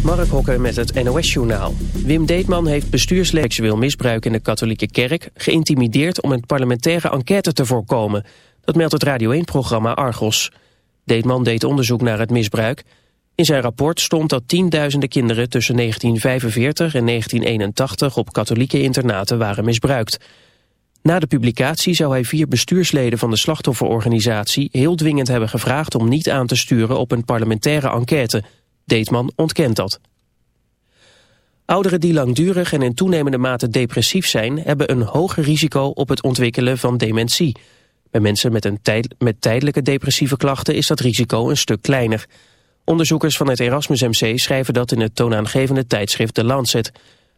Mark Hokker met het NOS-journaal. Wim Deetman heeft bestuursleden misbruik in de katholieke kerk... geïntimideerd om een parlementaire enquête te voorkomen. Dat meldt het Radio 1-programma Argos. Deetman deed onderzoek naar het misbruik. In zijn rapport stond dat tienduizenden kinderen tussen 1945 en 1981... op katholieke internaten waren misbruikt. Na de publicatie zou hij vier bestuursleden van de slachtofferorganisatie... heel dwingend hebben gevraagd om niet aan te sturen op een parlementaire enquête... Deetman ontkent dat. Ouderen die langdurig en in toenemende mate depressief zijn... hebben een hoger risico op het ontwikkelen van dementie. Bij mensen met, een tijd, met tijdelijke depressieve klachten is dat risico een stuk kleiner. Onderzoekers van het Erasmus MC schrijven dat in het toonaangevende tijdschrift The Lancet.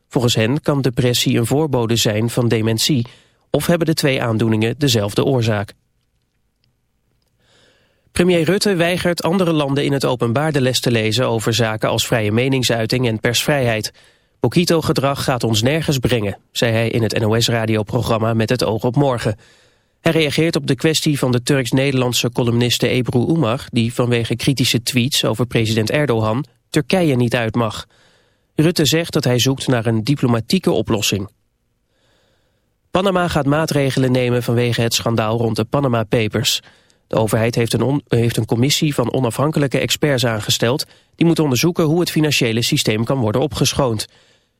Volgens hen kan depressie een voorbode zijn van dementie... of hebben de twee aandoeningen dezelfde oorzaak. Premier Rutte weigert andere landen in het openbaar de les te lezen over zaken als vrije meningsuiting en persvrijheid. Bokito-gedrag gaat ons nergens brengen, zei hij in het NOS-radioprogramma Met het oog op morgen. Hij reageert op de kwestie van de Turks-Nederlandse columniste Ebru Umar... die vanwege kritische tweets over president Erdogan Turkije niet uit mag. Rutte zegt dat hij zoekt naar een diplomatieke oplossing. Panama gaat maatregelen nemen vanwege het schandaal rond de Panama Papers... De overheid heeft een, heeft een commissie van onafhankelijke experts aangesteld... die moet onderzoeken hoe het financiële systeem kan worden opgeschoond.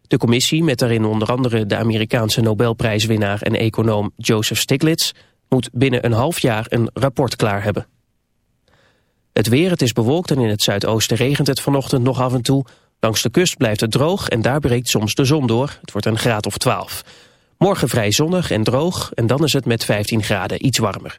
De commissie, met daarin onder andere de Amerikaanse Nobelprijswinnaar... en econoom Joseph Stiglitz, moet binnen een half jaar een rapport klaar hebben. Het weer, het is bewolkt en in het zuidoosten regent het vanochtend nog af en toe. Langs de kust blijft het droog en daar breekt soms de zon door. Het wordt een graad of 12. Morgen vrij zonnig en droog en dan is het met 15 graden iets warmer.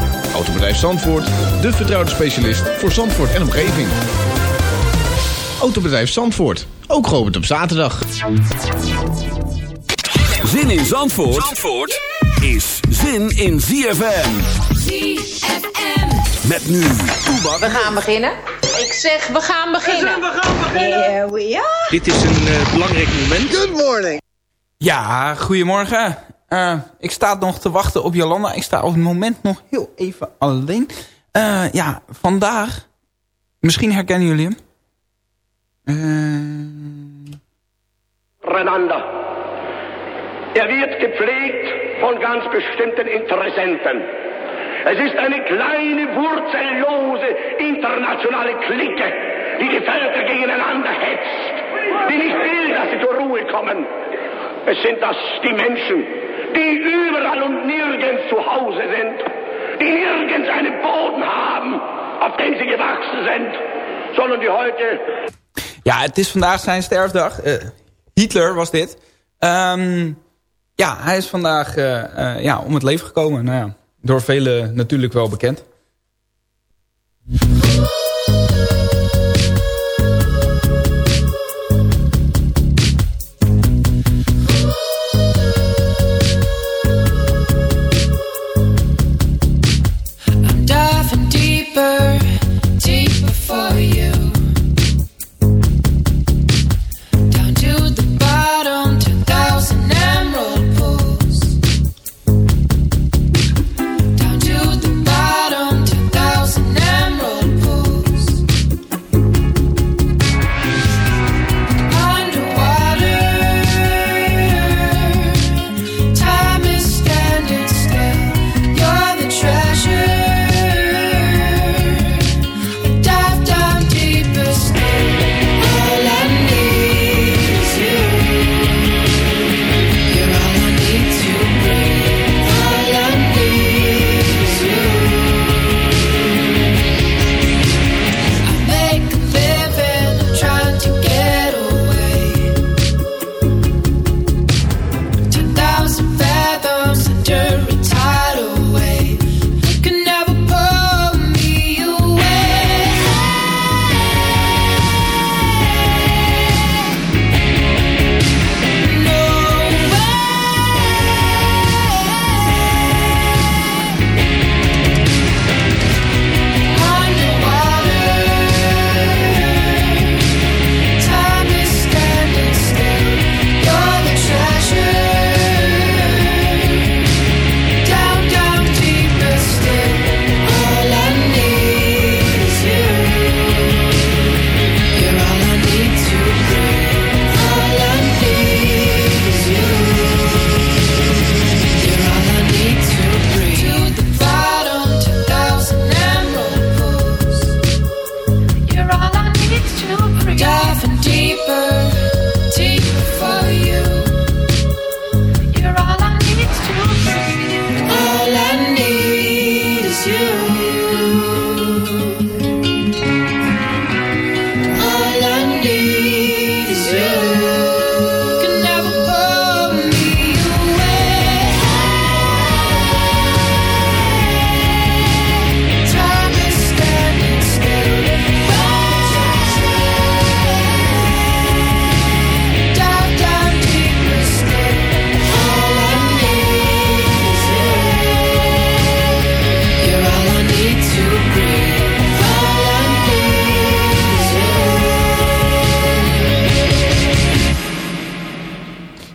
Autobedrijf Zandvoort, de vertrouwde specialist voor Zandvoort en omgeving. Autobedrijf Zandvoort, ook geopend op zaterdag. Zin in Zandvoort, Zandvoort is zin in ZFM. ZFM. Met nu, Toebak. We gaan beginnen. Ik zeg, we gaan beginnen. We gaan beginnen. Here we are. Dit is een uh, belangrijk moment. Good morning. Ja, goedemorgen. Uh, ik sta nog te wachten op Jolanda. Ik sta op het moment nog heel even alleen. Uh, ja, vandaag... Misschien herkennen jullie hem. Uh... Renanda. Er wird gepflegt von ganz bestimmten Interessenten. Es ist eine kleine, wurzellose, internationale Clique, die die Völker gegeneinander hetzt, die nicht will, dass sie zur Ruhe kommen. Es sind das die Menschen, die überall und nirgends zu Hause sind, die nirgends einen Boden haben, auf dem sie gewachsen sind, sondern die heute... Ja, het is vandaag zijn sterfdag. Uh, Hitler was dit. Um, ja, hij is vandaag uh, uh, ja, om het leven gekomen. Nou ja, door velen natuurlijk wel bekend.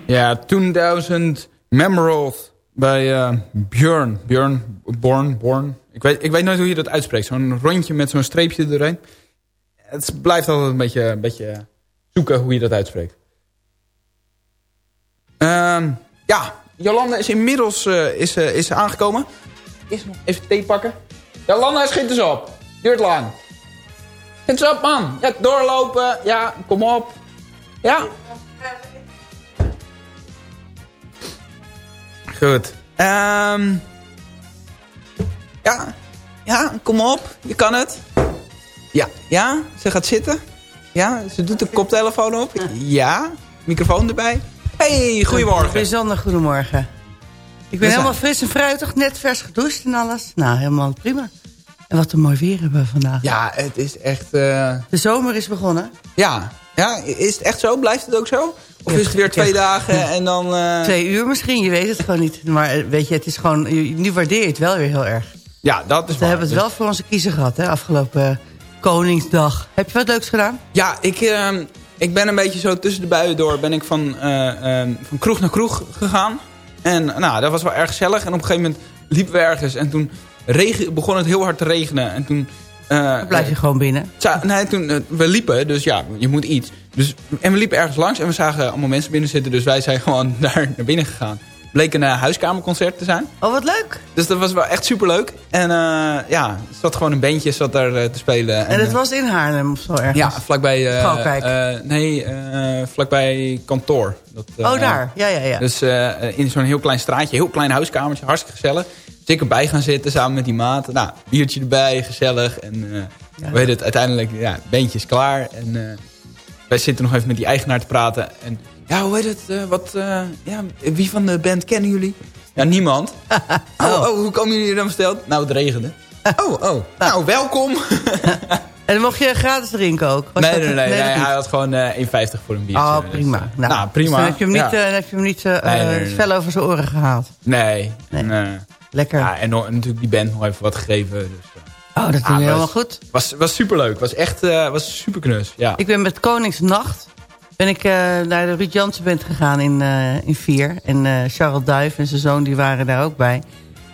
Ja, 2000 Memorals bij uh, Björn. Björn, Born, Born. Ik weet, ik weet nooit hoe je dat uitspreekt. Zo'n rondje met zo'n streepje erin. Het blijft altijd een beetje, een beetje zoeken hoe je dat uitspreekt. Um, ja, Jolanda is inmiddels uh, is, uh, is aangekomen. Is nog even thee pakken. Jolanda, schiet eens op. Duurt lang. Schiet eens op, man. Ja, doorlopen. Ja, kom op. Ja. Goed. Um, ja. Ja, kom op. Je kan het. Ja. Ja, ze gaat zitten. Ja, ze doet de koptelefoon op. Ja, microfoon erbij. Hey, goedemorgen. Bijzonder goedemorgen. Ik ben helemaal fris en fruitig, net vers gedoucht en alles. Nou, helemaal prima. En wat een mooi weer hebben we vandaag. Ja, het is echt... Uh... De zomer is begonnen. Ja. Ja, is het echt zo? Blijft het ook zo? Of is het weer twee dagen en dan... Uh... Twee uur misschien, je weet het gewoon niet. Maar eh, weet je, het is gewoon... Nu waardeer je het wel weer heel erg. Ja, dat is We hebben het wel voor onze kiezer gehad, hè, afgelopen Koningsdag. Heb je wat leuks gedaan? Ja, ik, uh, ik ben een beetje zo tussen de buien door... ben ik van, uh, van kroeg naar kroeg gegaan. En nou, dat was wel erg gezellig. En op een gegeven moment liepen we ergens. En toen regen, begon het heel hard te regenen. En toen... Uh, dan blijf je gewoon binnen? Nee, toen, we liepen, dus ja, je moet iets. Dus, en we liepen ergens langs en we zagen allemaal mensen binnen zitten. Dus wij zijn gewoon daar naar binnen gegaan bleek een uh, huiskamerconcert te zijn. Oh, wat leuk. Dus dat was wel echt superleuk. En uh, ja, er zat gewoon een bandje zat daar te spelen. En, het was in Haarlem of zo ergens? Ja, vlakbij... Nee, vlakbij kantoor. Dat, oh, daar. Ja, ja, ja. Dus in zo'n heel klein straatje, heel klein huiskamertje, hartstikke gezellig. Ik erbij gaan zitten samen met die maat. Nou, biertje erbij, gezellig. En ja. weet het, uiteindelijk, ja, bandje is klaar. En wij zitten nog even met die eigenaar te praten. En ja, hoe heet het? Uh, wat, uh, ja, wie van de band kennen jullie? Ja, niemand. oh. oh, hoe komen jullie dan besteld? Nou, het regende. oh, oh. Nou, welkom. en dan mocht je gratis drinken ook? Nee, nee, nee, hij had gewoon uh, 1,50 voor een biertje. Oh, prima. Dus, nou, nou, prima. Dus dan heb je hem niet, heb je hem niet fel over zijn oren gehaald? Nee. nee. Lekker. Ja, en, en, natuurlijk die band nog even wat gegeven. Dus, oh, dat ging helemaal goed. Was, was superleuk. Was echt was super knus. Ja. Ik ben met Koningsnacht ben ik uh, naar de Ruud Jansen band gegaan in, uh, in Vier. En uh, Charles Duif en zijn zoon die waren daar ook bij.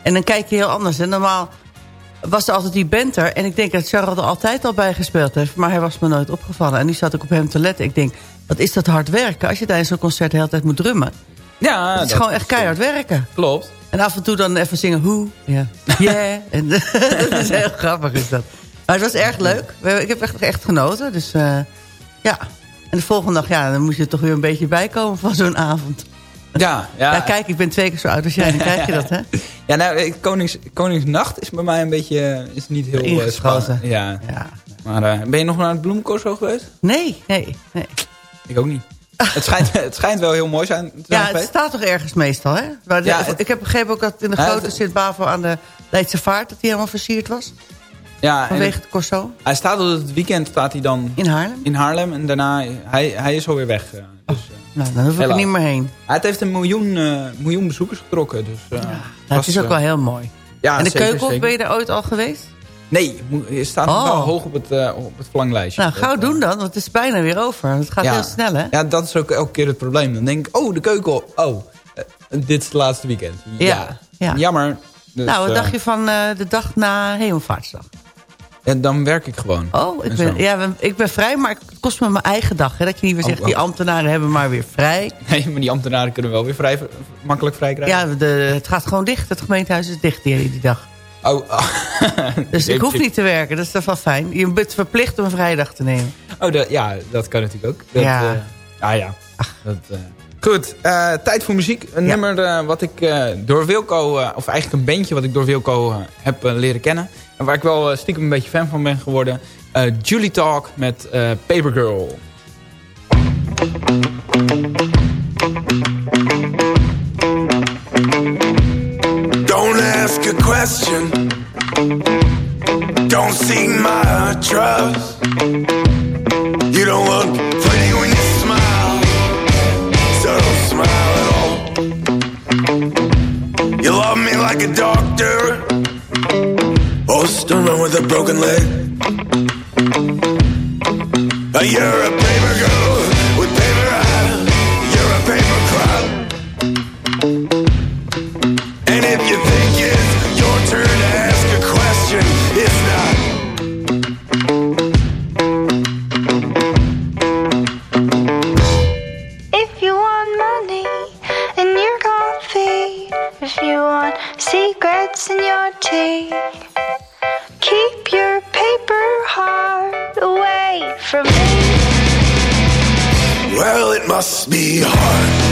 En dan kijk je heel anders. En normaal was er altijd die band er. En ik denk dat Charles er altijd al bij gespeeld heeft. Maar hij was me nooit opgevallen. En nu zat ik op hem te letten. Ik denk, wat is dat hard werken als je tijdens zo'n concert de hele tijd moet drummen. Ja, het is gewoon echt keihard werken. Klopt. En af en toe dan even zingen, hoe. Ja. Yeah. en, dat is heel grappig is dat. Maar het was erg leuk. Ik heb echt, echt genoten. Dus ja, en de volgende dag, ja, dan moest je toch weer een beetje bijkomen van zo'n avond. Ja, ja. ja, kijk, ik ben twee keer zo oud als jij, dan krijg je dat, hè? Ja, nou, Konings, Koningsnacht is bij mij een beetje, is niet heel uh, spannend. Ja. ja. Maar uh, ben je nog naar het bloemcorso geweest? Nee, nee, nee. Ik ook niet. het, schijnt, het schijnt wel heel mooi zijn. Ja, het staat toch ergens meestal, hè? Maar ja, ik heb begrepen ook dat in de grote Sint-Bavo aan de Leidse Vaart... dat hij helemaal versierd was. Ja, Vanwege het, Corso? Hij staat op het weekend staat hij dan... In Haarlem? In Haarlem. En daarna, hij, hij is alweer weg. Eh, dus, oh, nou, dan hoef ik er niet meer heen. Het heeft een miljoen, uh, miljoen bezoekers getrokken. Dus, uh, ja, dat is ook wel heel mooi. Ja, en de Keukenhof, ben je er ooit al geweest? Nee, je staat oh. wel hoog op het, uh, op het verlanglijstje. Nou, gauw doen dan, want het is bijna weer over. Het gaat ja, heel snel, hè? Ja, dat is ook elke keer het probleem. Dan denk ik, oh, de Keukenhof. Oh, dit is het laatste weekend. Ja, ja. jammer. Dus, nou, wat dacht je van de dag na Hemelvaartsdag? En dan werk ik gewoon. Oh, ik ben, ja, ik ben vrij, maar het kost me mijn eigen dag. Hè? Dat je niet meer zegt, oh, oh. die ambtenaren hebben maar weer vrij. Nee, maar die ambtenaren kunnen wel weer vrij, makkelijk vrij krijgen. Ja, de, het gaat gewoon dicht. Het gemeentehuis is dicht die, die dag. Oh, oh. dus ik hoef niet te werken, dat is toch wel fijn. Je bent verplicht om een vrijdag te nemen. Oh, ja, dat kan natuurlijk ook. Dat, ja. Uh, ah ja, dat, uh, Goed, uh, tijd voor muziek. Een ja. nummer uh, wat ik uh, door Wilco, of eigenlijk een bandje wat ik door Wilco heb leren kennen. En waar ik wel stiekem een beetje fan van ben geworden. Julie Talk met Paper Girl. Don't ask a question. Don't seek my trust. You don't look pretty when you smile. So don't smile at all. You love me like a doctor. Oh, or stoner with a broken leg. You're a paper girl secrets in your tea. Keep your paper heart away from me. Well, it must be hard.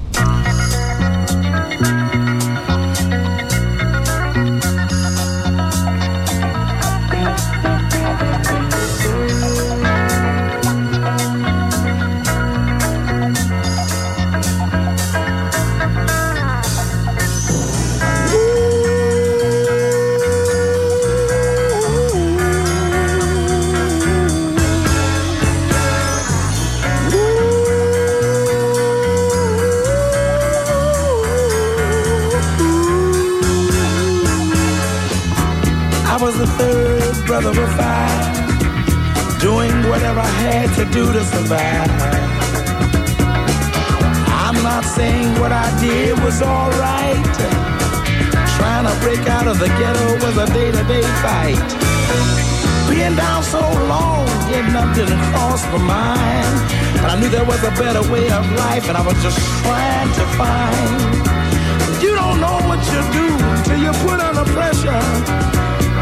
lost my mind. But I knew there was a better way of life, and I was just trying to find. You don't know what you do till you put under pressure.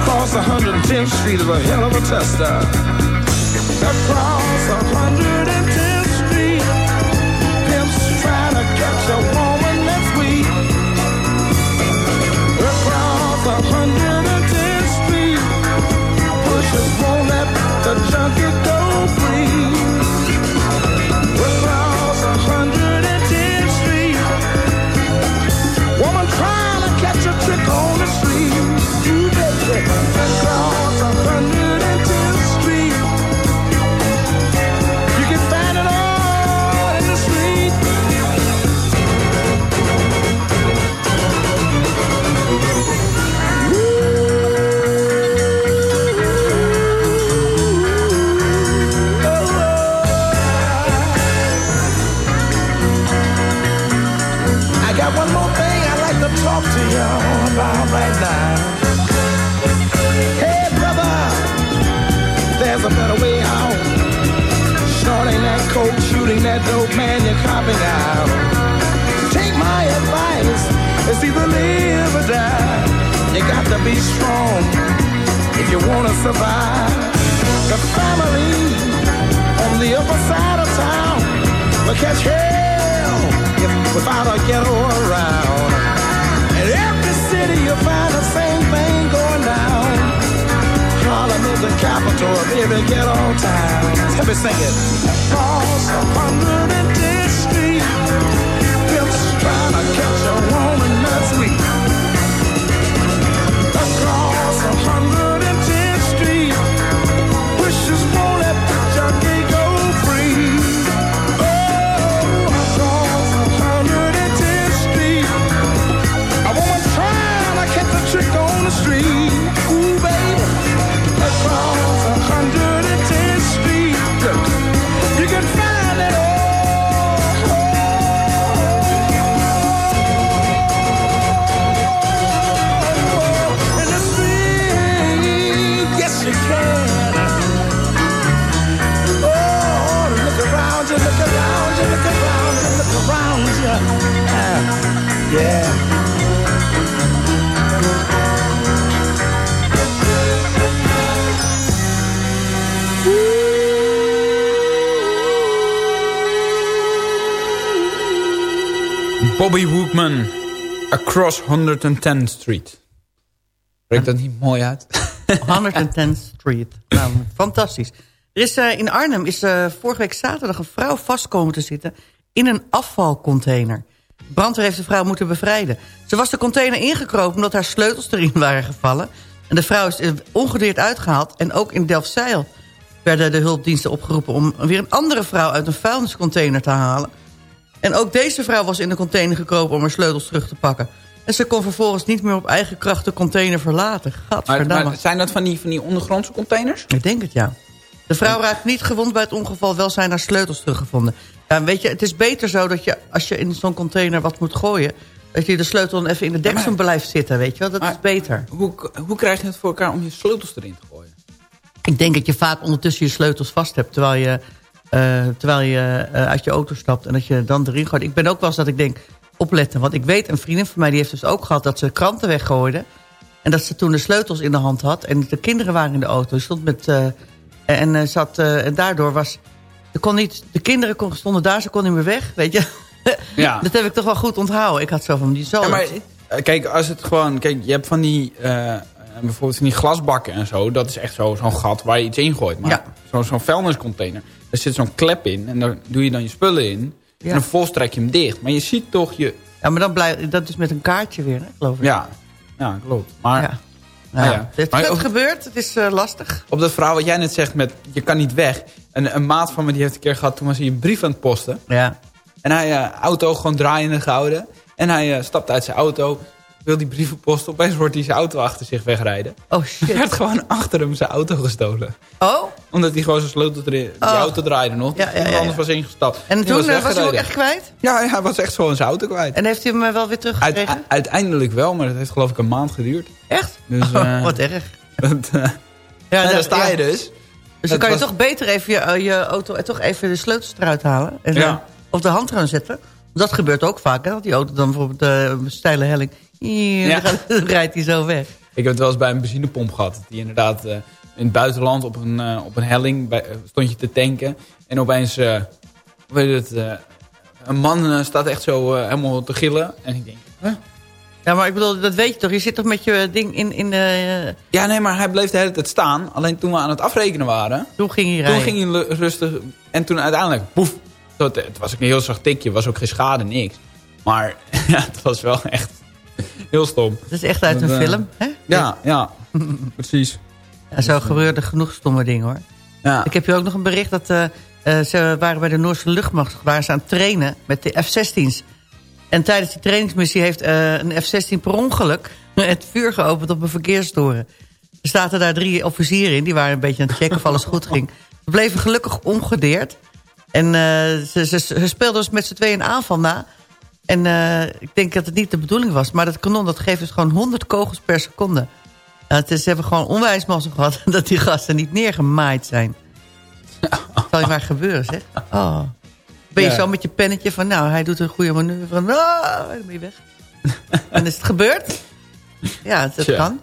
Cross 110th Street is a hell of a tester. Across 110th be strong if you wanna survive. The family on the upper side of town will catch hell if without a ghetto around. In every city you'll find the same thing going down. Harlem is the capital of every ghetto town. Let me sing it. Across 110th Street, pimps trying to catch a woman that's weak hundred Across 110th Street. Spreekt dat niet mooi uit? 110th Street. Nou, fantastisch. Er is, eh, in Arnhem is eh, vorige week zaterdag een vrouw vastkomen te zitten in een afvalcontainer. Brandweer heeft de vrouw moeten bevrijden. Ze was de container ingekropen omdat haar sleutels erin waren gevallen. En de vrouw is eh, ongedeerd uitgehaald. En ook in Delfzijl werden de hulpdiensten opgeroepen... om weer een andere vrouw uit een vuilniscontainer te halen. En ook deze vrouw was in de container gekropen om haar sleutels terug te pakken. En ze kon vervolgens niet meer op eigen kracht de container verlaten. Maar, maar zijn dat van die, van die ondergrondse containers? Ik denk het, ja. De vrouw raakt niet gewond bij het ongeval, wel zijn haar sleutels teruggevonden. Ja, weet je, het is beter zo dat je, als je in zo'n container wat moet gooien... dat je de sleutel dan even in de deksel blijft zitten, weet je wel. Dat is beter. Hoe, hoe krijg je het voor elkaar om je sleutels erin te gooien? Ik denk dat je vaak ondertussen je sleutels vast hebt... terwijl je, eh, terwijl je eh, uit je auto stapt en dat je dan erin gooit. Ik ben ook wel eens dat ik denk, opletten. Want ik weet, een vriendin van mij die heeft dus ook gehad... dat ze kranten weggooide. En dat ze toen de sleutels in de hand had. En de kinderen waren in de auto. Stond met... eh, en, zat, en daardoor was... De, kon niet, de kinderen kon, stonden daar, ze kon niet meer weg, weet je. Ja. dat heb ik toch wel goed onthouden. Ik had zo van, die. Ja, maar kijk, als het gewoon... Kijk, je hebt van die... bijvoorbeeld van die glasbakken en zo. Dat is echt zo- zo'n gat waar je iets in gooit. Maar zo- zo'n vuilniscontainer. Daar zit zo'n klep in. En daar doe je dan je spullen in. Ja. En dan volstrek je hem dicht. Maar je ziet toch je... Ja, maar dan blijft dat is met een kaartje weer, hè, geloof ik. Ja, ja klopt. Maar, Ja. Nou Ja, ja. Het, Maar het gebeurt, het is eh, lastig. Op dat verhaal wat jij net zegt met je kan niet weg. Een, een maat van me die heeft een keer gehad, toen was hij een brief aan het posten. Ja. En hij eh auto gewoon draaiende gehouden. En hij eh, stapt uit zijn auto, wil die brieven posten. Opeens wordt hij zijn auto achter zich wegrijden. Oh shit. Er werd gewoon achter hem zijn auto gestolen. Oh? Omdat hij gewoon zijn sleutel erin... Die Oh. auto draaide nog. Ja, dus ja, anders was ingestapt. En toen eh, was, hij hem ook echt kwijt? Ja, hij was echt gewoon zijn auto kwijt. En heeft hij hem eh, wel weer Uit- teruggekregen? uiteindelijk wel, maar dat heeft geloof ik een maand geduurd. Echt? Dus, Oh, eh, wat erg. eh, Ja, dat- daar sta je dus. Dus dan kan je was- toch beter even je, eh, je auto en toch even de sleutels eruit halen. En Ja. eh, op de hand gaan zetten. Dat gebeurt ook vaak. Hè? Dat die auto dan bijvoorbeeld eh, een steile helling. Ja. dan, rijdt hij zo weg. Ik heb het wel eens bij een benzinepomp gehad. Die inderdaad eh, in het buitenland op een, eh, op een helling bij, eh, stond je te tanken. En opeens, eh, hoe weet het, eh, een man staat echt zo helemaal te gillen. En ik denk, huh? Ja, maar ik bedoel, dat weet je toch? Je zit toch met je ding in, in de... Ja, nee, maar hij bleef de hele tijd staan. Alleen toen we aan het afrekenen waren, toen ging hij toen rijden. ging hij rustig. En toen uiteindelijk, poef. Zo, Het, was een heel zacht tikje, was ook geen schade, niks. Maar ja, het was wel echt heel stom. Dat is echt uit een Dat, eh, film, hè? Ja, ja, precies. Ja, zo gebeurde genoeg stomme dingen, hoor. Ja. Ik heb hier ook nog een bericht dat eh, eh, ze waren bij de Noorse luchtmacht waren ze aan het trainen met de F-16's. En tijdens die trainingsmissie heeft eh, een F-16 per ongeluk het vuur geopend op een verkeerstoren. Er zaten daar drie officieren in, die waren een beetje aan het checken of alles goed ging. Ze bleven gelukkig ongedeerd. En eh, ze, ze, ze speelden dus met z'n tweeën een aanval na. En eh, ik denk dat het niet de bedoeling was. Maar dat kanon dat geeft dus gewoon 100 kogels per seconde. Nou, het is, ze hebben gewoon onwijs mazzel gehad dat die gasten niet neergemaaid zijn. Zal je maar gebeuren, zeg. Oh. Ben je Ja. zo met je pennetje van, nou, hij doet een goede manoeuvre. En, ah, dan ben je weg. en is het gebeurd? Ja, dat kan.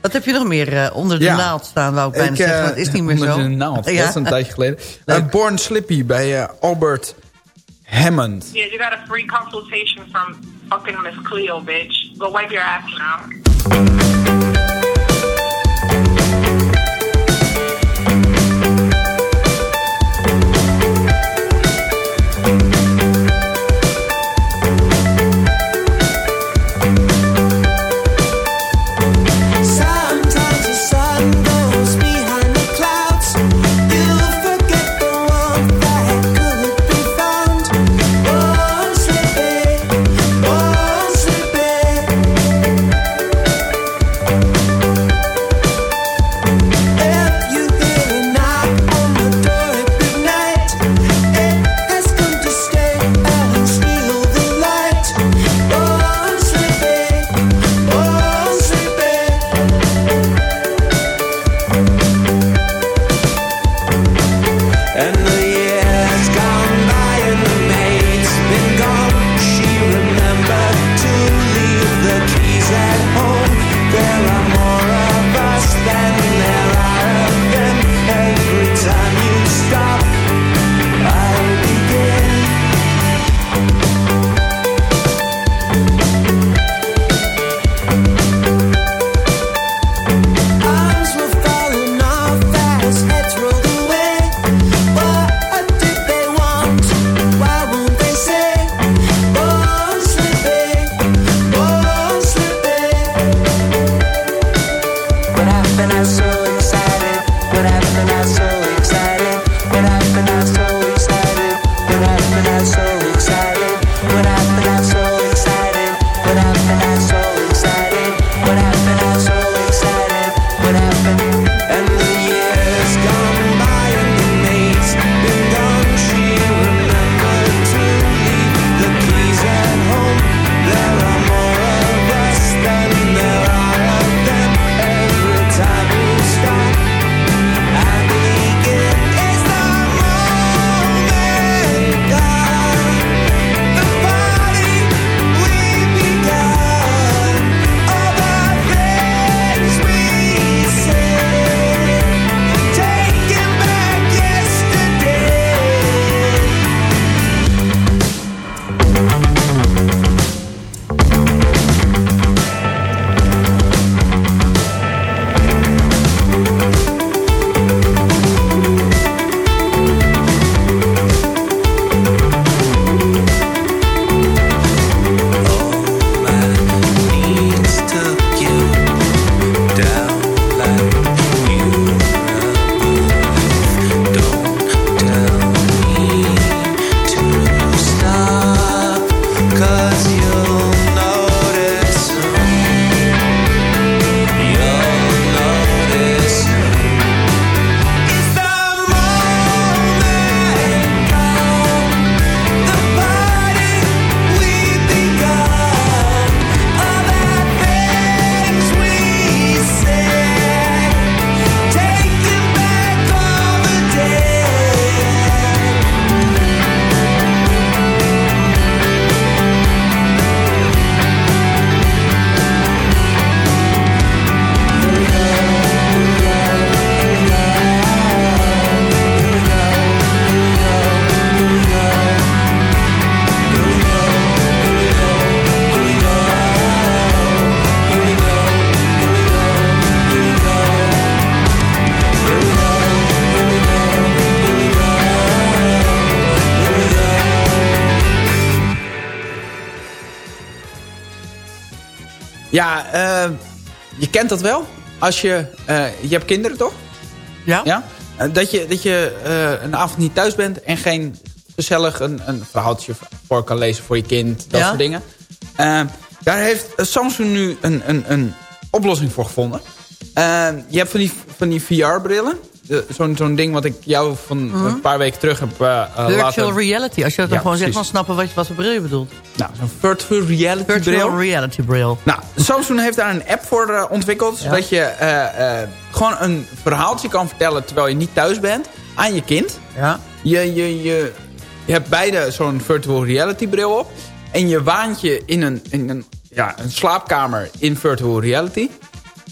Wat heb je nog meer eh, onder de Ja. naald staan, wou ik bijna Ik, zeggen. eh, maar het is niet meer onder zo. de naald, dat is een tijdje geleden. Eh, Born Slippy bij eh, Albert Hammond. Yeah, you got a free consultation from fucking Miss Cleo, bitch. Go wipe your ass now. Ja, eh, je kent dat wel. Als je... eh, je hebt kinderen, toch? Ja. ja? Eh, dat je, dat je een avond niet thuis bent... en geen gezellig een, een verhaaltje voor kan lezen voor je kind. Dat Ja. soort dingen. Daar heeft Samsung nu een, een, een oplossing voor gevonden. Je hebt van die, van die VR-brillen. Zo'n zo'n ding wat ik jou van Mhm. een paar weken terug heb eh, Virtual laten... reality. Als je dat dan gewoon zegt, dan snappen wat, je, wat voor bril je bedoelt. Nou, zo'n virtual reality Virtual bril. reality bril. Nou, Samsung heeft daar een app voor eh, ontwikkeld. Zodat je gewoon een verhaaltje kan vertellen terwijl je niet thuis bent aan je kind. Ja. Je, je, je, je hebt beide zo'n virtual reality bril op. En je waant je in een, in een ja, een slaapkamer in virtual reality.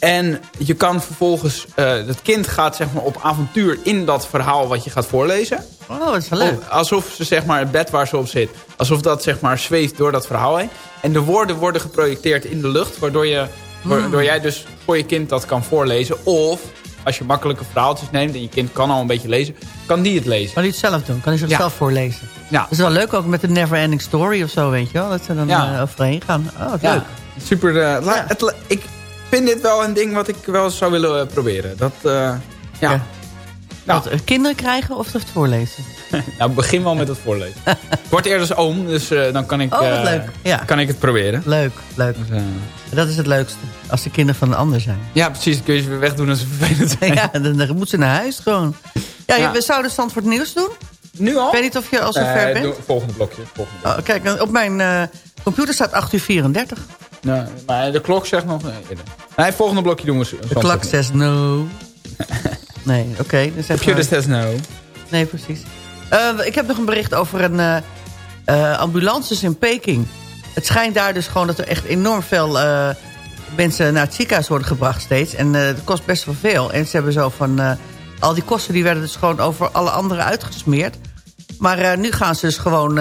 En je kan vervolgens... eh, het kind gaat zeg maar, op avontuur in dat verhaal wat je gaat voorlezen. Oh, dat is wel leuk. Of alsof ze zeg maar, het bed waar ze op zit... alsof dat zeg maar, zweeft door dat verhaal heen. En de woorden worden geprojecteerd in de lucht... waardoor, je, waardoor jij dus voor je kind dat kan voorlezen. Of als je makkelijke verhaaltjes neemt... en je kind kan al een beetje lezen... kan die het lezen. Kan hij het zelf doen? Kan hij Ja. zichzelf voorlezen? Ja. Dat is wel leuk ook met de Never Ending Story of zo, weet je wel. Dat ze dan Ja. eh, overheen gaan. Oh, wat Ja, leuk. super. eh, het ik vind dit wel een ding wat ik wel zou willen eh, proberen. Dat, eh, ja. Wat, eh, kinderen krijgen of het voorlezen? Nou, begin wel met het voorlezen. ik word eerder als oom, dus dan kan ik, Oh, leuk. Ja. kan ik het proberen. Leuk, leuk. Dus, Dat is het leukste. Als de kinderen van een ander zijn. ja, precies. Dan kun je ze weer wegdoen als ze vervelend zijn. Ja, dan, dan moeten ze naar huis gewoon. Ja, Ja. we zouden Zandvoort Nieuws doen. Nu al? Ik weet niet of je al zo Eh, ver bent. volgende blokje. Volgende blokje. Oh, kijk, op mijn computer staat 8 uur 34. Nou, maar de klok zegt nog eerder. Nee, volgende blokje doen we. De klok zegt no. nee, oké. dus even- Computer says no. Nee, precies. Eh, ik heb nog een bericht over een eh, ambulances in Peking. Het schijnt daar dus gewoon dat er echt enorm veel mensen naar het ziekenhuis worden gebracht steeds. En het kost best wel veel. En ze hebben zo van... al die kosten die werden dus gewoon over alle anderen uitgesmeerd. Maar nu gaan ze dus gewoon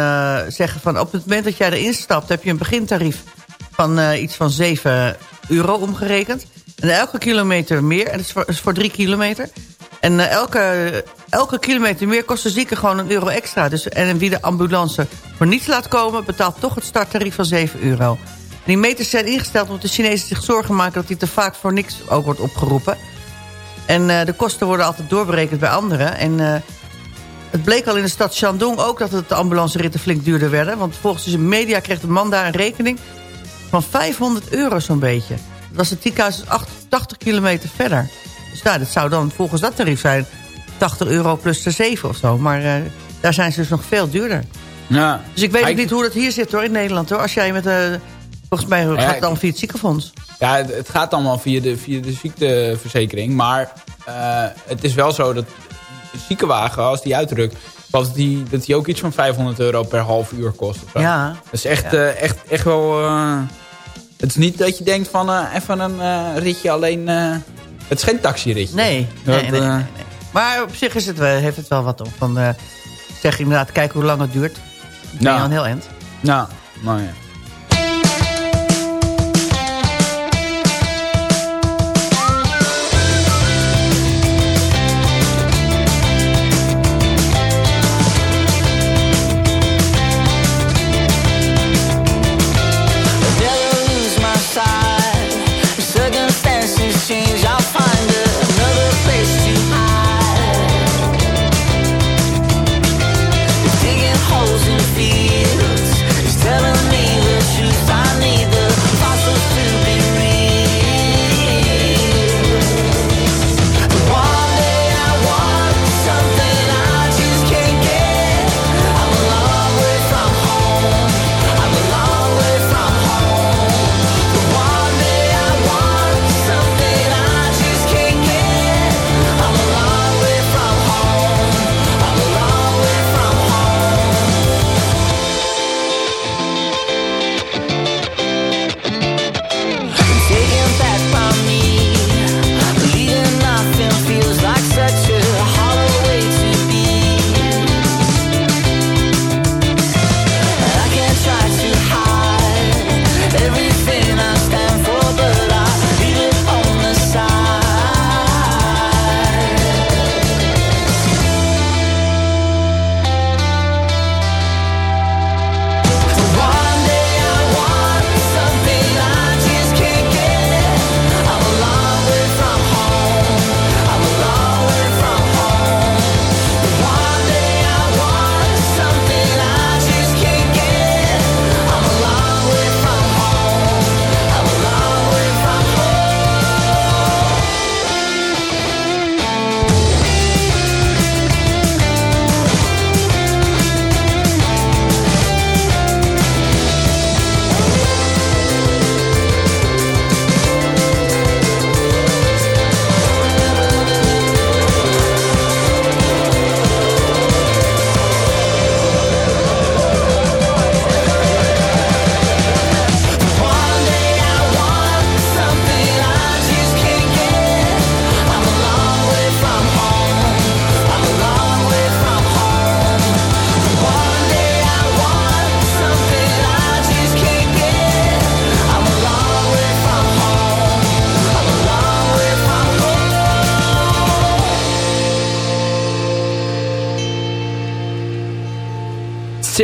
zeggen van... op het moment dat jij erin stapt heb je een begintarief van iets van 7 euro omgerekend. En elke kilometer meer, en dat is voor, is drie kilometer. En eh, elke, elke kilometer meer kost de zieke gewoon een euro extra. Dus, en wie de ambulance voor niets laat komen... betaalt toch het starttarief van 7 euro. Die meters zijn ingesteld omdat de Chinezen zich zorgen maken... dat die te vaak voor niks ook wordt opgeroepen. En eh, de kosten worden altijd doorberekend bij anderen. En eh, het bleek al in de stad Shandong ook dat het de ambulanceritten flink duurder werden. Want volgens de media kreeg de man daar een rekening van 500 euro zo'n beetje. Dat was het ziekenhuis dus 80 kilometer verder. Dus nou, dat zou dan volgens dat tarief zijn 80 euro plus de 7 of zo. Maar eh, daar zijn ze dus nog veel duurder. Ja. Dus ik weet ook niet hoe dat hier zit hoor, in Nederland. hoor. Als jij met... eh volgens mij gaat het dan via het ziekenfonds. Ja, het- gaat allemaal via de, via de ziekteverzekering. Maar eh, het is wel zo dat de ziekenwagen, als die uitrukt... Dat die, dat die ook iets van 500 euro per half uur kost. Of zo. Ja. Dat is echt, echt, echt wel... het is niet dat je denkt van eh, even een eh, ritje alleen... eh, het is geen taxiritje. Nee, Dat, nee, nee, nee. Maar op zich is het, wel- heeft het wel wat op. Van, zeg inderdaad, kijk hoe lang het duurt. Dan ben je Nou. al een heel eind. Nou, nou ja.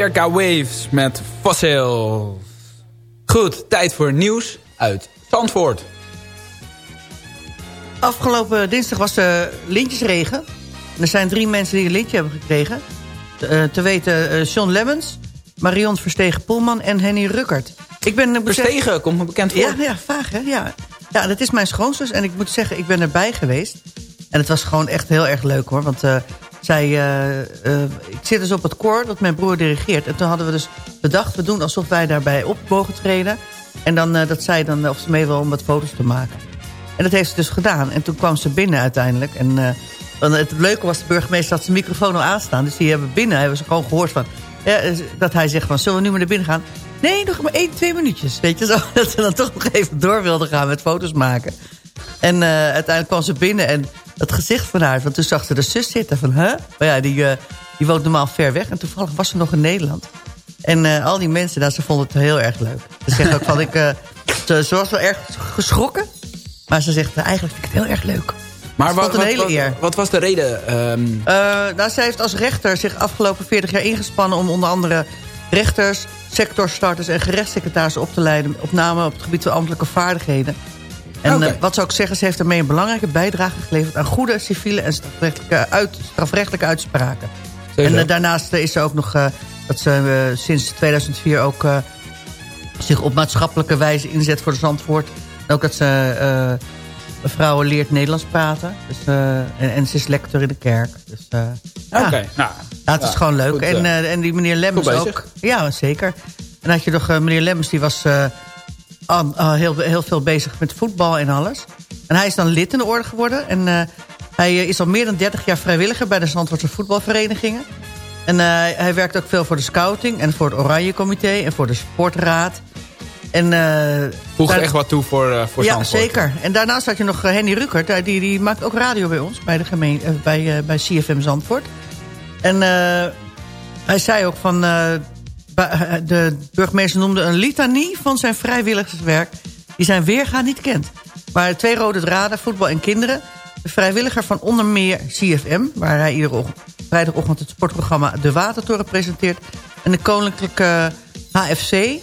Circa Waves met Fossils. Goed, tijd voor nieuws uit Zandvoort. Afgelopen dinsdag was de lintjesregen. En er zijn drie mensen die een lintje hebben gekregen. Eh, te weten eh, Sean Lemmens, Marion Verstegen-Poelman en Henny Ruckert. Ik ben, ik Verstegen, zeggen- komt me bekend voor. Ja, ja, vaag hè? Ja. ja, dat is mijn schoonzus. En ik moet zeggen, ik ben erbij geweest. En het was gewoon echt heel erg leuk hoor. Want eh, zij, eh, eh, ik zit dus op het koor dat mijn broer dirigeert. En toen hadden we dus bedacht, we doen alsof wij daarbij op mogen treden. En dan eh, dat zij dan, of ze mee wil om wat foto's te maken. En dat heeft ze dus gedaan. En toen kwam ze binnen uiteindelijk. En het leuke was, de burgemeester had zijn microfoon al aanstaan. Dus die hebben binnen, hebben ze gewoon gehoord van... Dat hij zegt van, zullen we nu maar naar binnen gaan? Nee, nog maar één, twee minuutjes. Weet je zo, dat ze dan toch nog even door wilden gaan met foto's maken. En uiteindelijk kwam ze binnen en dat gezicht van haar... want toen zag ze de zus zitten van, huh? Maar ja, die, eh, die woont normaal ver weg. En toevallig was ze nog in Nederland. En eh, al die mensen daar, ze vonden het heel erg leuk. Ze zegt ook van, ik, eh, ze, ze was wel erg geschrokken. Maar ze zegt, eigenlijk vind ik het heel erg leuk. Maar wat, het wat, een hele wat, eer. wat was de reden? ehm, Eh, nou, zij heeft als rechter zich afgelopen 40 jaar ingespannen... om onder andere rechters, sectorstarters en gerechtssecretarissen op te leiden... op name op het gebied van ambtelijke vaardigheden. En eh, wat zou ik zeggen, ze heeft daarmee een belangrijke bijdrage geleverd... aan goede civiele en strafrechtelijke, uit, strafrechtelijke uitspraken. Sowieso. En eh, daarnaast eh, is ze ook nog... dat ze sinds 2004 ook zich op maatschappelijke wijze inzet voor de Zandvoort. En ook dat ze vrouwen leert Nederlands praten. Dus, en, en ze is lector in de kerk. Dus, ja. Oké, nou. Ja, het is ja, gewoon leuk. goed, en, en die meneer bezig. ook. Ja, zeker. En dan had je nog meneer Lemmens, die was al, al heel, heel veel bezig met voetbal en alles. En hij is dan lid in de orde geworden. En eh, hij eh, is al meer dan 30 jaar vrijwilliger bij de Zandvoortse voetbalverenigingen. En eh, hij werkt ook veel voor de scouting en voor het Oranje Comité en voor de sportraad. En, eh, Voeg daar- echt wat toe voor, eh voor ja, Zandvoort. zeker. En daarnaast had je nog eh, Henny Ruckert. daar- Die, die maakt ook radio bij ons, bij, de gemeen, eh, bij, eh, bij CFM Zandvoort. En eh, hij zei ook van... eh, eh, de burgemeester noemde een litanie van zijn vrijwilligerswerk... die zijn weerga niet kent. Maar twee rode draden, voetbal en kinderen... de vrijwilliger van onder meer CFM... waar hij iedere ochtend, vrijdagochtend het sportprogramma De Watertoren presenteert... en de koninklijke HFC... eh,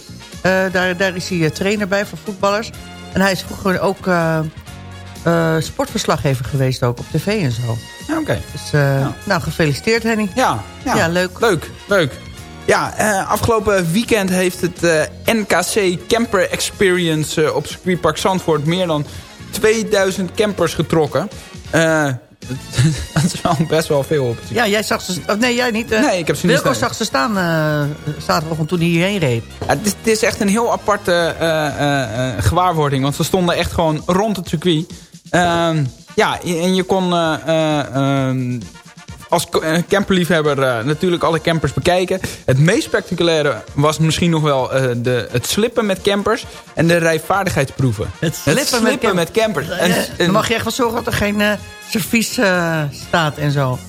daar, daar is hij trainer bij voor voetballers. En hij is vroeger ook eh, sportverslaggever geweest ook op tv en zo. Oké. Dus, nou, gefeliciteerd Henny. Ja, ja. Ja, leuk. Leuk, leuk. Ja, eh, afgelopen weekend heeft het eh, NKC Camper Experience eh, op circuitpark Zandvoort meer dan 2000 campers getrokken. Dat is wel best wel veel op Ja, jij zag ze... oh, nee, jij niet. Nee, ik heb ze niet Wilco staan. zag ze staan zaterdagochtend toen hij hierheen reed. Ja, het, is, het is echt een heel aparte gewaarwording. Want ze stonden echt gewoon rond het circuit. Ehm, ja, en je kon eh, eh, ehm, als eh, camperliefhebber eh, natuurlijk alle campers bekijken. Het meest spectaculaire was misschien nog wel eh, de, het slippen met campers. En de rijvaardigheidsproeven. Het slippen met campers. En, en- Dan mag je echt wel zorgen dat er geen eh, servies staat en zo.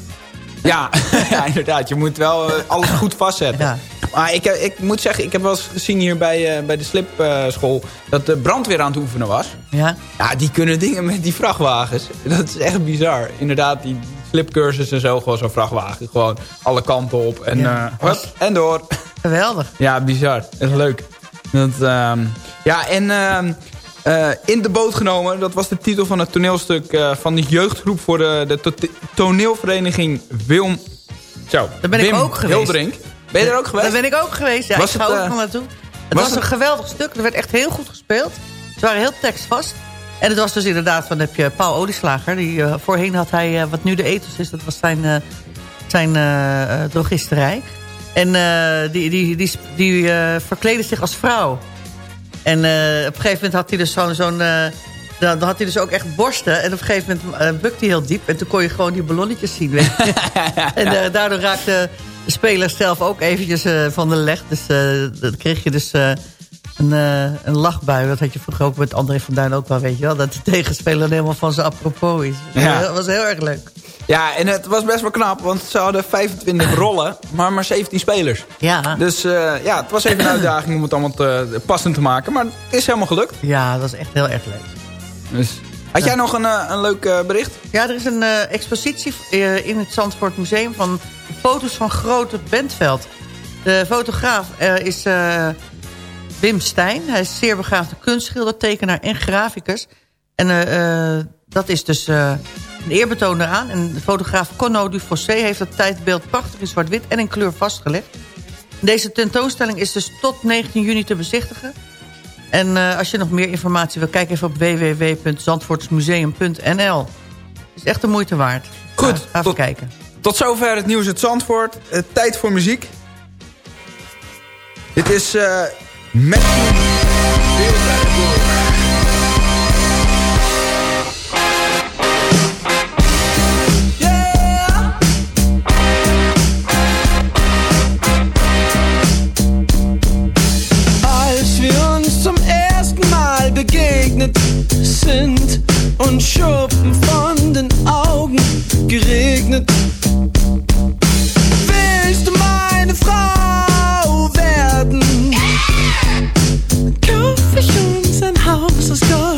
Ja, ja, inderdaad. Je moet wel alles goed vastzetten. Maar ik, ik moet zeggen, ik heb wel eens gezien hier bij, bij de slipschool... dat de brandweer aan het oefenen was. Ja? Ja, die kunnen dingen met die vrachtwagens. Dat is echt bizar. Inderdaad, die slipcursus en zo, gewoon zo'n vrachtwagen. Gewoon alle kanten op en, Ja. eh, hup, en door. Geweldig. Ja, bizar. Dat is leuk. Dat, ehm, ja, en ehm, eh, In de boot genomen, dat was de titel van het toneelstuk eh, van de jeugdgroep voor de, de to- toneelvereniging Wilm... Zo, Daar ben ik ook geweest. Hildering. Ben je er ook geweest? Daar ben ik ook geweest. Ja, Was ik het, ga ook nog naartoe. Het was was, een het- geweldig stuk. Er werd echt heel goed gespeeld. Ze waren heel tekstvast. En het was dus inderdaad, van heb je Paul Olieslager. Die, eh, voorheen had hij, eh, wat nu de ethos is, dat was zijn, eh, zijn drogisterij. En die, die, die, die verkleedde zich als vrouw. En op een gegeven moment had hij dus zo'n... zo'n dan had hij dus ook echt borsten. En op een gegeven moment bukte hij heel diep. En toen kon je gewoon die ballonnetjes zien. Weet je. en daardoor raakte de speler zelf ook eventjes van de leg. Dus dan kreeg je dus een, eh, een lachbui. Dat had je vroeger ook met André van Duin ook wel, weet je wel. Dat de tegenspeler helemaal van zijn apropos is. Ja. Dat was heel erg leuk. Ja, en het was best wel knap, want ze hadden 25 rollen, maar maar 17 spelers. Ja. Dus eh, ja, het was even een uitdaging om het allemaal te, passend te maken, maar het is helemaal gelukt. Ja, dat was echt heel erg leuk. Dus, had jij nog een, eh, een leuk bericht? Ja, er is een expositie in het Zandvoort Museum... van foto's van Grote Bentveld. De fotograaf is Wim Stijn. Hij is zeer begaafde kunstschilder, tekenaar en graficus. En eh, eh, dat is dus eh, een eerbetoon eraan. En de fotograaf Conno Dufossé heeft het tijdbeeld prachtig in zwart-wit en in kleur vastgelegd. Deze tentoonstelling is dus tot 19 juni te bezichtigen. En als je nog meer informatie wil, kijk even op www.zandvoortsmuseum.nl. is echt de moeite waard. Goed, ga even kijken. Tot zover het nieuws uit Zandvoort. Tijd voor muziek. Dit is Matthew Als wir uns zum ersten Mal begegnet sind und Schuppen von den Augen geregnet. was.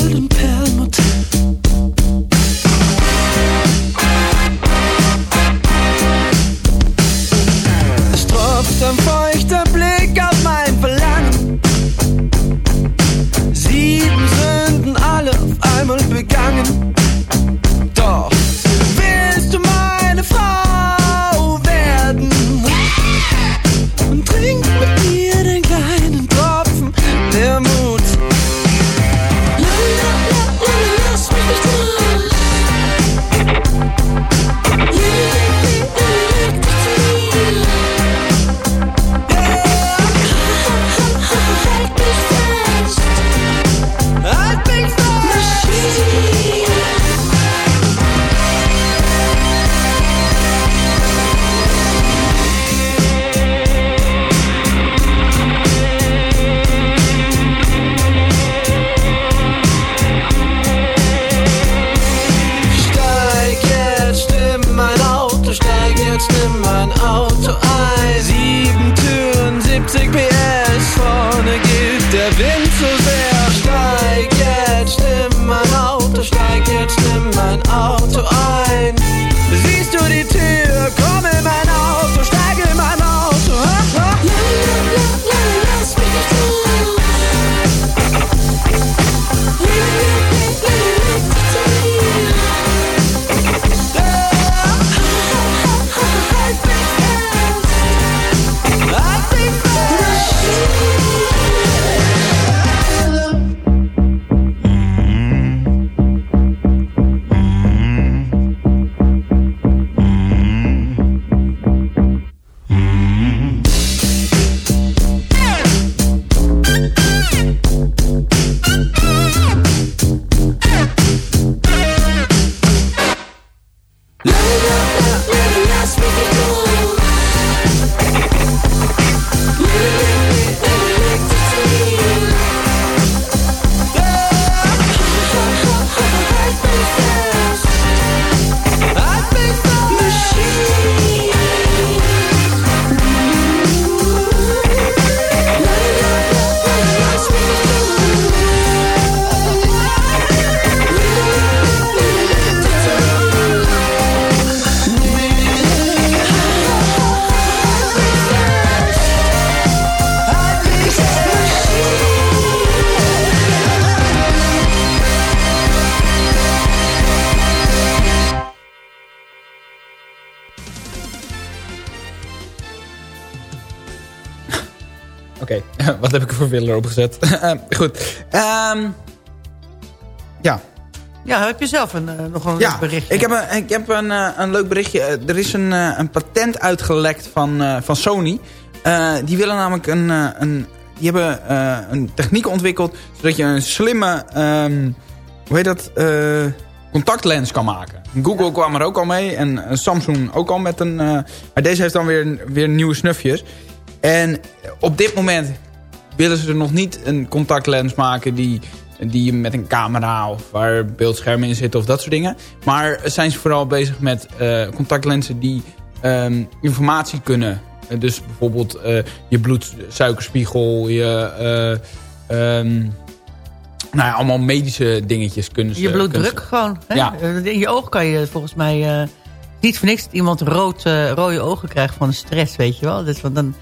Heb ik voor filler opgezet? Eh, goed. Ehm, ja. Ja, heb je zelf een, eh, nog een Ja, leuk berichtje? ik heb een, ik heb een, eh, een leuk berichtje. Eh, Er is een, een patent uitgelekt van, van Sony. Die willen namelijk een, een, die hebben een techniek ontwikkeld... zodat je een slimme, ehm, hoe heet dat, contactlens kan maken. Google kwam er ook al mee en Samsung ook al met een... maar deze heeft dan weer, weer nieuwe snufjes. En op dit moment willen ze er nog niet een contactlens maken... die die je met een camera of waar beeldschermen in zitten of dat soort dingen. Maar zijn ze vooral bezig met eh, contactlenzen die ehm, informatie kunnen. Eh, dus bijvoorbeeld eh, je bloedsuikerspiegel, je... eh, ehm, nou ja, allemaal medische dingetjes kunnen ze... Je bloeddruk ze- gewoon. Hè? Ja. In je oog kan je volgens mij... eh, niet voor niks dat iemand rood, eh, rode ogen krijgt van de stress, weet je wel. Dus, want dan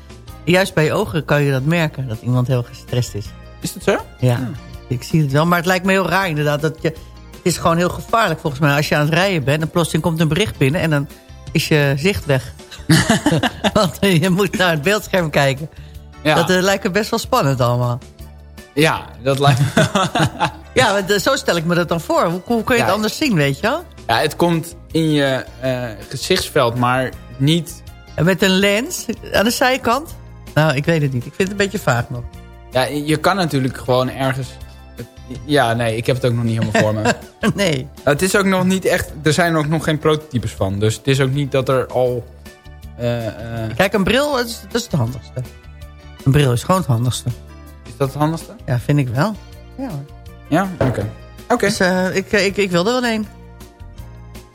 Juist bij je ogen kan je dat merken, dat iemand heel gestrest is. Is dat zo? Ja, ik zie het wel. Maar het lijkt me heel raar inderdaad. Dat je, het is gewoon heel gevaarlijk volgens mij. Als je aan het rijden bent en plotseling komt een bericht binnen... en dan is je zicht weg. Want je moet naar het beeldscherm kijken. Ja. Dat eh, lijkt me best wel spannend allemaal. Ja, dat lijkt me... Ja, want, eh, zo stel ik me dat dan voor. Hoe, hoe kun je het anders zien, weet je wel? ja, het komt in je eh, gezichtsveld, maar niet... En met een lens aan de zijkant? Nou, ik weet het niet. Ik vind het een beetje vaag nog. Ja, je kan natuurlijk gewoon ergens... Ja, nee, ik heb het ook nog niet helemaal voor me. nee. Nou, Het is ook nog niet echt... Er zijn ook nog geen prototypes van. Dus het is ook niet dat er al... eh, eh, Kijk, een bril, dat is, dat is het handigste. Een bril is gewoon het handigste. is dat het handigste? Ja, vind ik wel. Ja, hoor. Ja? Oké. Oké. Dus eh, ik, ik, ik wil er wel een.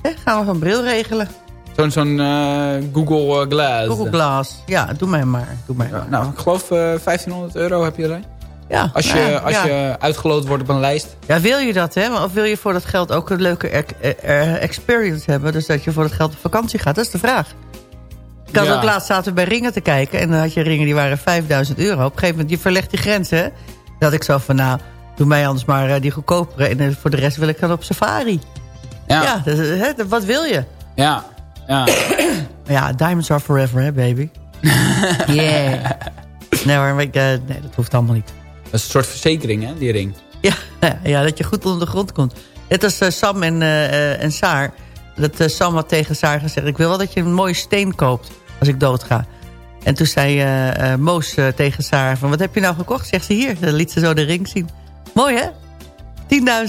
Eh, gaan we een bril regelen. Zo'n zo'n eh, Google eh, Glass. Google Glass. Ja, doe mij maar. Doe mij maar. Nou, ik geloof eh 1500 euro heb je er een. Ja, Als je, ja, als ja. je uitgeloot wordt op een lijst. Ja, wil je dat, hè? Of wil je voor dat geld ook een leuke er- er- experience hebben? Dus dat je voor dat geld op vakantie gaat? Dat is de vraag. Ik had ook laatst zaten bij ringen te kijken. En dan had je ringen die waren 5000 euro. Op een gegeven moment, je verlegt die grens, hè? Dat ik zo van, nou, doe mij anders maar eh, die goedkopere. En eh, voor de rest wil ik dan op safari. Ja. Ja, dus, eh, hè, wat wil je? Ja. Ja. Ja, diamonds are forever, hè, baby? yeah. Nee, maar ik, eh, nee, dat hoeft allemaal niet. Dat is een soort verzekering, hè, die ring. Ja, ja, dat je goed onder de grond komt. Net als eh, Sam en, eh, en Saar. Dat eh, Sam had tegen Saar gezegd... ik wil wel dat je een mooie steen koopt als ik doodga. En toen zei eh, eh, Moos tegen Saar... van wat heb je nou gekocht? Zegt ze hier. Dan liet ze zo de ring zien. Mooi, hè?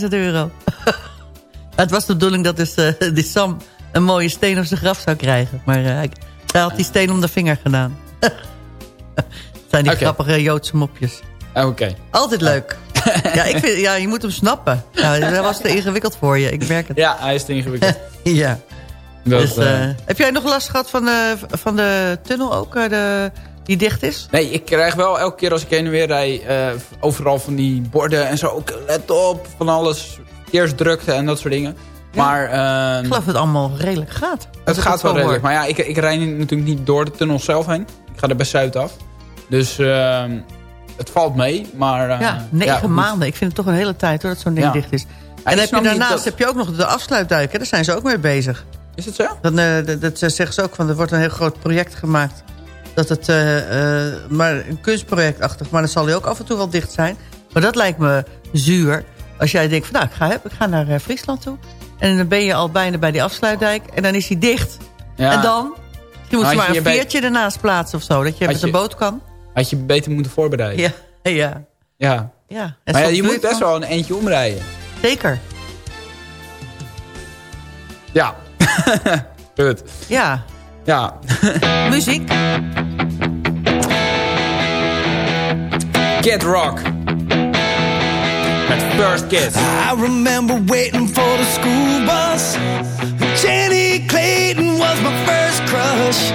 10.000 euro. het was de bedoeling dat dus, eh, die Sam een mooie steen op zijn graf zou krijgen. Maar eh, hij, hij had die steen om de vinger gedaan. Het zijn die grappige Joodse mopjes. Ah, Oké. Altijd leuk. ja, ik vind, ja, je moet hem snappen. Ja, dat was te ingewikkeld voor je. Ik merk het. Ja, hij is te ingewikkeld. ja. Dat, dus, eh, eh, heb jij nog last gehad van de, van de tunnel ook, de, die dicht is? Nee, ik krijg wel elke keer als ik heen en weer rij... overal van die borden en zo. Ook, let op, van alles. Eerstdrukte en dat soort dingen. Maar ehm, Ik geloof dat het allemaal redelijk gaat. Het gaat wel redelijk. Maar ja, ik, ik rij natuurlijk niet door de tunnel zelf heen. Ik ga er bij Zuid af. Dus ehm, het valt mee. Maar, eh, ja, negen maanden. Ik vind het toch een hele tijd hoor, dat zo'n ding Ja. dicht is. En heb je daarnaast dat- heb je ook nog de afsluitduik. Hè? Daar zijn ze ook mee bezig. Is het zo? Dan, eh, dat, dat zeggen ze ook van, er wordt een heel groot project gemaakt. Dat het eh, maar een kunstprojectachtig, maar dan zal hij ook af en toe wel dicht zijn. Maar dat lijkt me zuur. Als jij denkt van, nou, ik ga, ik ga naar Friesland toe. En dan ben je al bijna bij die afsluitdijk. En dan is hij dicht. Ja. En dan? Misschien moet je je maar een veertje ernaast plaatsen of zo. Dat je met een je- boot kan. Had je beter moeten voorbereiden. Ja, ja. Ja. ja. En Maar ja, je moet best wel een eentje omrijden. Zeker. Ja. Goed. Ja. Ja. Muziek. Kid Rock. First Kiss. I remember waiting for the school bus. Jenny Clayton was my first crush,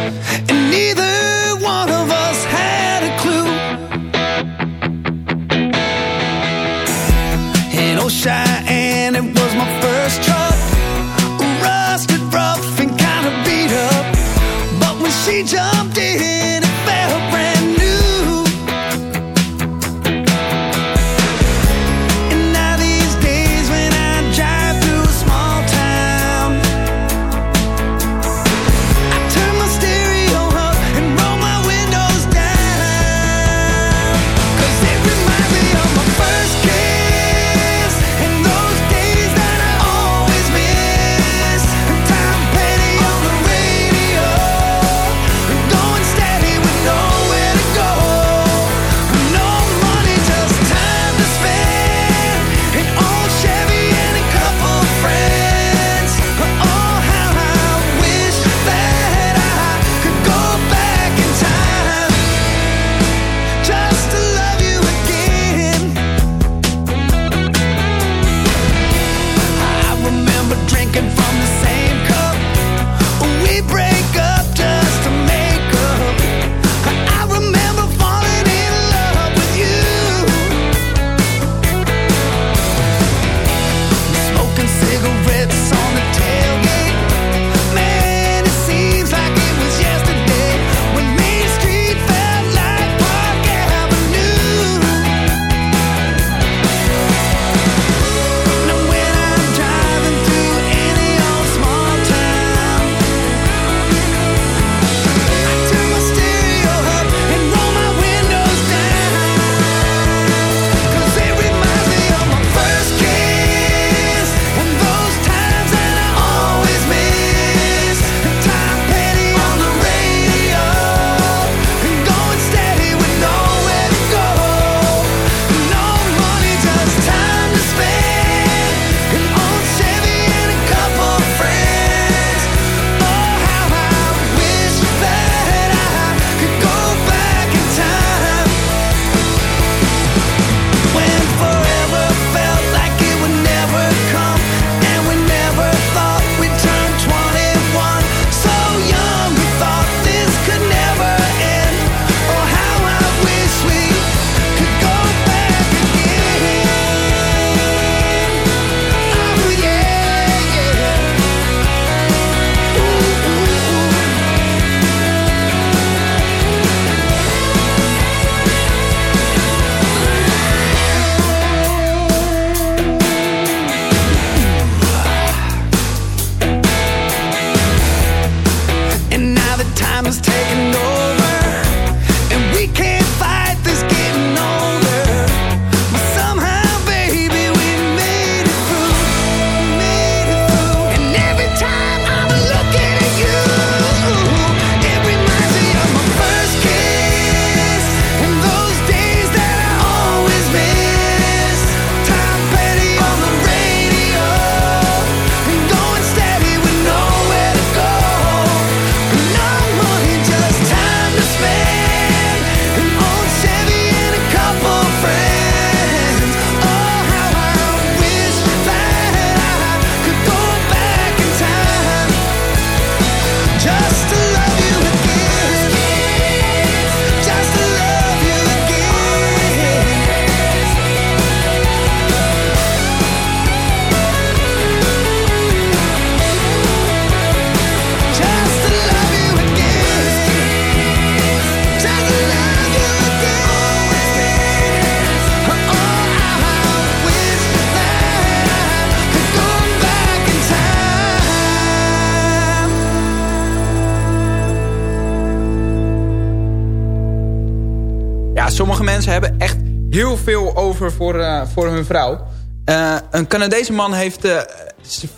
heel veel over voor, eh, voor hun vrouw. Eh, een Canadese man heeft eh,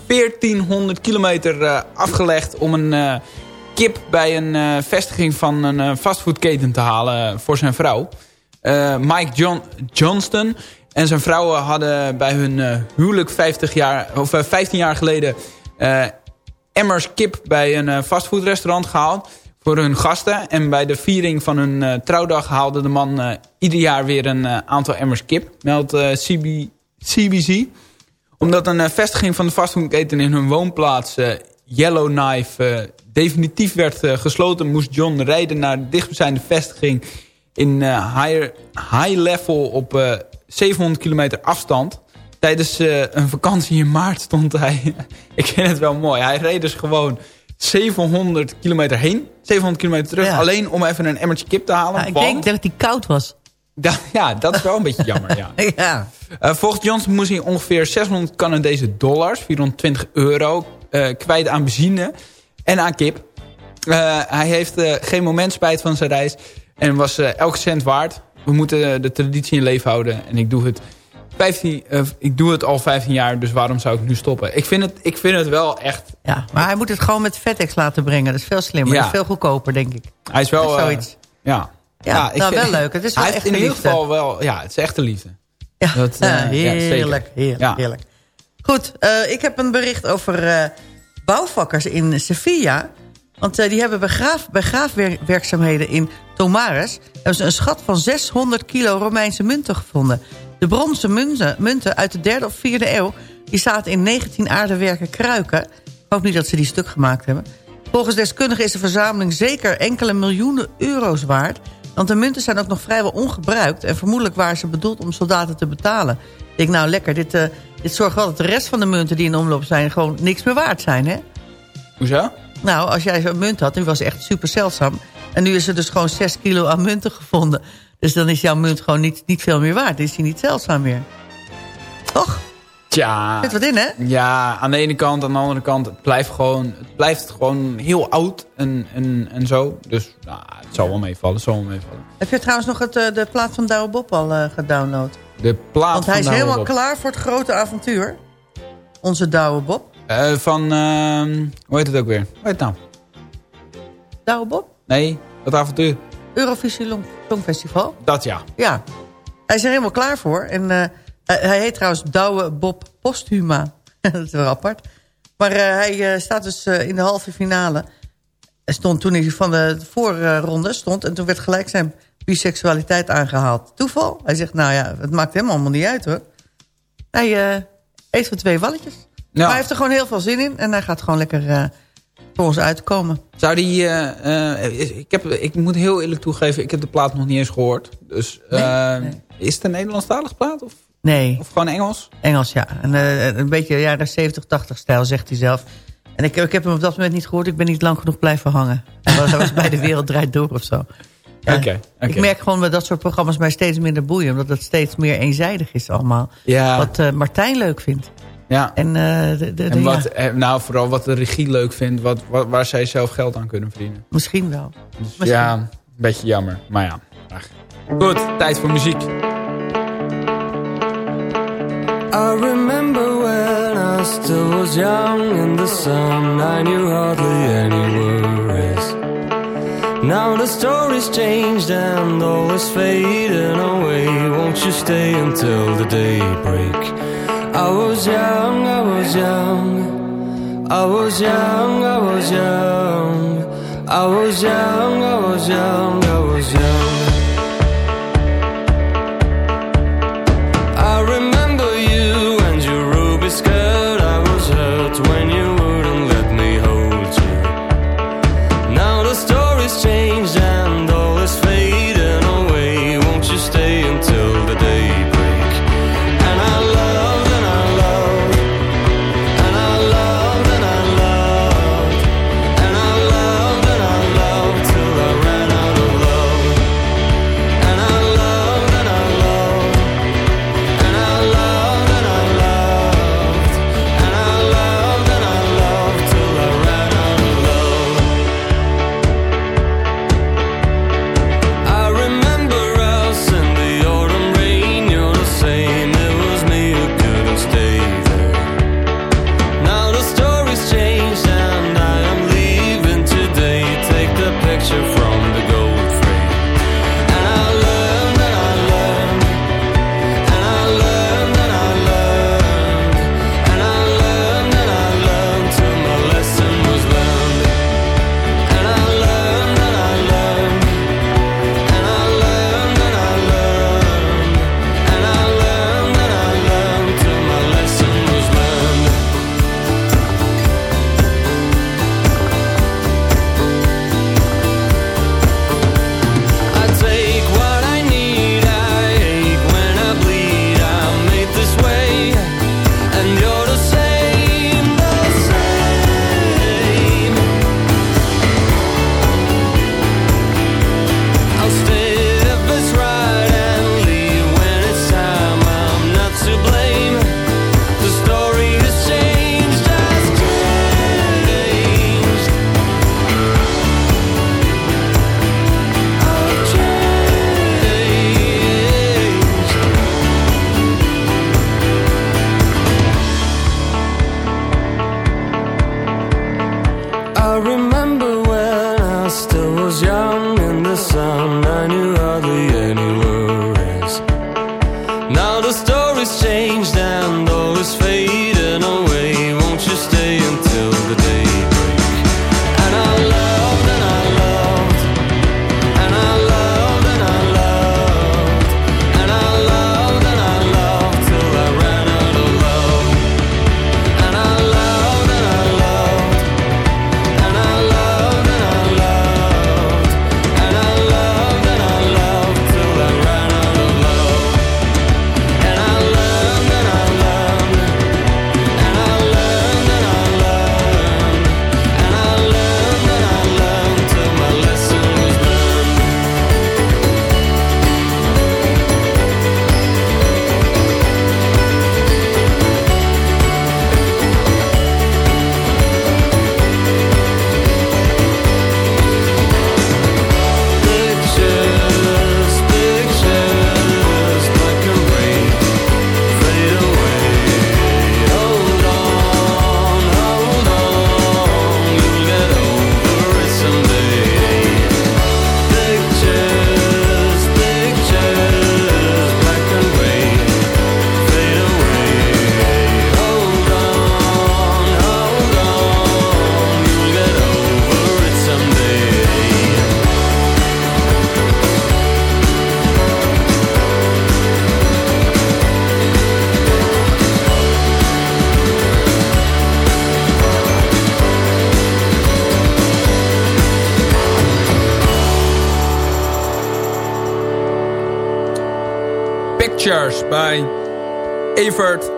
1400 kilometer eh, afgelegd om een kip bij een vestiging van een fastfoodketen te halen voor zijn vrouw. Mike John Johnston en zijn vrouw hadden bij hun huwelijk 50 jaar, of, eh, 15 jaar geleden emmers kip bij een fastfoodrestaurant gehaald voor hun gasten. En bij de viering van hun eh, trouwdag haalde de man eh, ieder jaar weer een eh, aantal emmers kip. Meldt CB, CBC. Omdat een vestiging van de fastfoodketen in hun woonplaats Yellowknife definitief werd gesloten... moest John rijden naar de dichtstbijzijnde vestiging in high, high level op eh, 700 kilometer afstand. Tijdens een vakantie in maart stond hij... ik vind het wel mooi. Hij reed dus gewoon 700 kilometer heen. 700 kilometer terug. Ja. Alleen om even een emmertje kip te halen. Ja, ik want- denk dat die koud was. Da- ja, dat is wel een beetje jammer, ja. ja. Eh, volgens Johnson moest hij ongeveer 600 Canadese dollars, 420 euro, eh, kwijt aan benzine en aan kip. Eh, hij heeft geen moment spijt van zijn reis en was elke cent waard. We moeten de traditie in leven houden en ik doe het, 15, eh, ik doe het al 15 jaar, dus waarom zou ik nu stoppen? Ik vind het, ik vind het wel echt... Ja, maar hij moet het gewoon met FedEx laten brengen. Dat is veel slimmer. Ja. Dat is veel goedkoper, denk ik. Hij is wel... Is eh, zoiets. ja. Ja, ik nou, wel leuk. Het is wel hij echte in ieder geval wel... Ja, het is echte liefde. Ja, Dat, eh, ja, ja, heerlijk, heerlijk, Ja. heerlijk. Goed, ik heb een bericht over bouwvakkers in Sevilla. Want die hebben bij, graaf, bij graafwerkzaamheden in Tomares... hebben ze een schat van 600 kilo Romeinse munten gevonden. De bronzen munten, munten uit de derde of vierde eeuw... die zaten in 19 aardewerken kruiken. Ik hoop niet dat ze die stuk gemaakt hebben. Volgens deskundigen is de verzameling zeker enkele miljoenen euro's waard... want de munten zijn ook nog vrijwel ongebruikt... en vermoedelijk waren ze bedoeld om soldaten te betalen. Ik denk, nou lekker, dit, eh, dit zorgt wel dat de rest van de munten die in omloop zijn... gewoon niks meer waard zijn, hè? Hoezo? Nou, als jij zo'n munt had, die was echt super zeldzaam... en nu is er dus gewoon 6 kilo aan munten gevonden. Dus dan is jouw munt gewoon niet, niet veel meer waard. Dan is die niet zeldzaam meer. Toch? Tja. Zit wat in, hè? Ja, aan de ene kant. Aan de andere kant, het blijft gewoon, het blijft gewoon heel oud en, en, en zo. Dus nou, het zal wel meevallen, het zal wel meevallen. Heb je trouwens nog het, eh, de plaat van Douwe Bob al eh, gedownload? De plaat Want hij is Douwe helemaal Bob. klaar voor het grote avontuur. Onze Douwe Bob. Eh, van, ehm, hoe heet het ook weer? Hoe heet het nou? Douwe Bob? Nee, dat avontuur. Eurovisie Long- Songfestival. Dat ja. Ja, hij is er helemaal klaar voor. En eh, hij, heet trouwens Douwe Bob Posthuma. dat is wel apart. Maar eh, hij eh, staat dus in de halve finale. Hij stond toen hij van de voorronde stond. En toen werd gelijk zijn biseksualiteit aangehaald. Toeval? Hij zegt, nou ja, het maakt hem allemaal niet uit hoor. Hij eet van twee walletjes. Maar hij heeft er gewoon heel veel zin in. En hij gaat gewoon lekker voor ons uitkomen. Zou die, eh, eh, ik, heb, ik moet heel eerlijk toegeven, ik heb de plaat nog niet eens gehoord. Dus eh, is het een Nederlandstalige plaat? Of, Nee. of gewoon Engels? Engels, ja. En, een beetje jaren 70, 80 stijl, zegt hij zelf. En ik, ik heb hem op dat moment niet gehoord. Ik ben niet lang genoeg blijven hangen. Hij was, bij de wereld draait door of zo. Ja. Ik merk gewoon dat dat soort programma's mij steeds minder boeien. Omdat het steeds meer eenzijdig is allemaal. Ja. Wat Martijn leuk vindt. Ja. En, eh, de, de, En ja, wat, eh, nou, vooral wat de regie leuk vindt, wat, wat, waar zij zelf geld aan kunnen verdienen. misschien wel. Dus Misschien. ja, een beetje jammer. Maar ja, ach. goed, tijd voor muziek. I remember when I still was young in the sun, I knew hardly any worries. Now the story's changed and all is fading away. Won't you stay until the daybreak? I was young, I was young. I was young, I was young. I was young, I was young, I was young.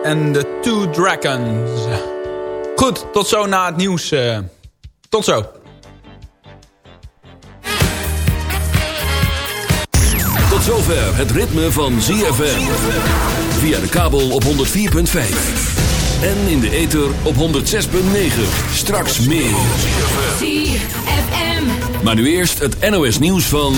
En de Two Dragons. Goed, tot zo na het nieuws. Eh, tot zo. Tot zover het ritme van ZFM. Via de kabel op 104.5. En in de ether op 106.9. Straks meer. ZFM. Maar nu eerst het NOS nieuws van...